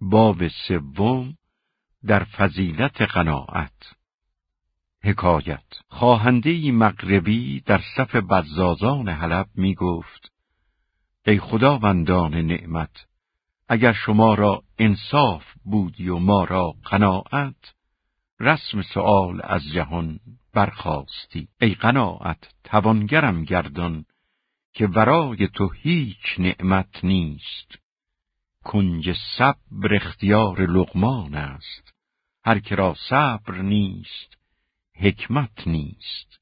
باب سوم در فضیلت قناعت. حکایت. خواهنده مغربی در صف بزازان حلب می گفت ای خداوندان نعمت اگر شما را انصاف بودی و ما را قناعت رسم سؤال از جهان برخواستی. ای قناعت توانگرم گردان که ورای تو هیچ نعمت نیست. کنج صبر اختیار لغمان است. هر که را صبر نیست حکمت نیست.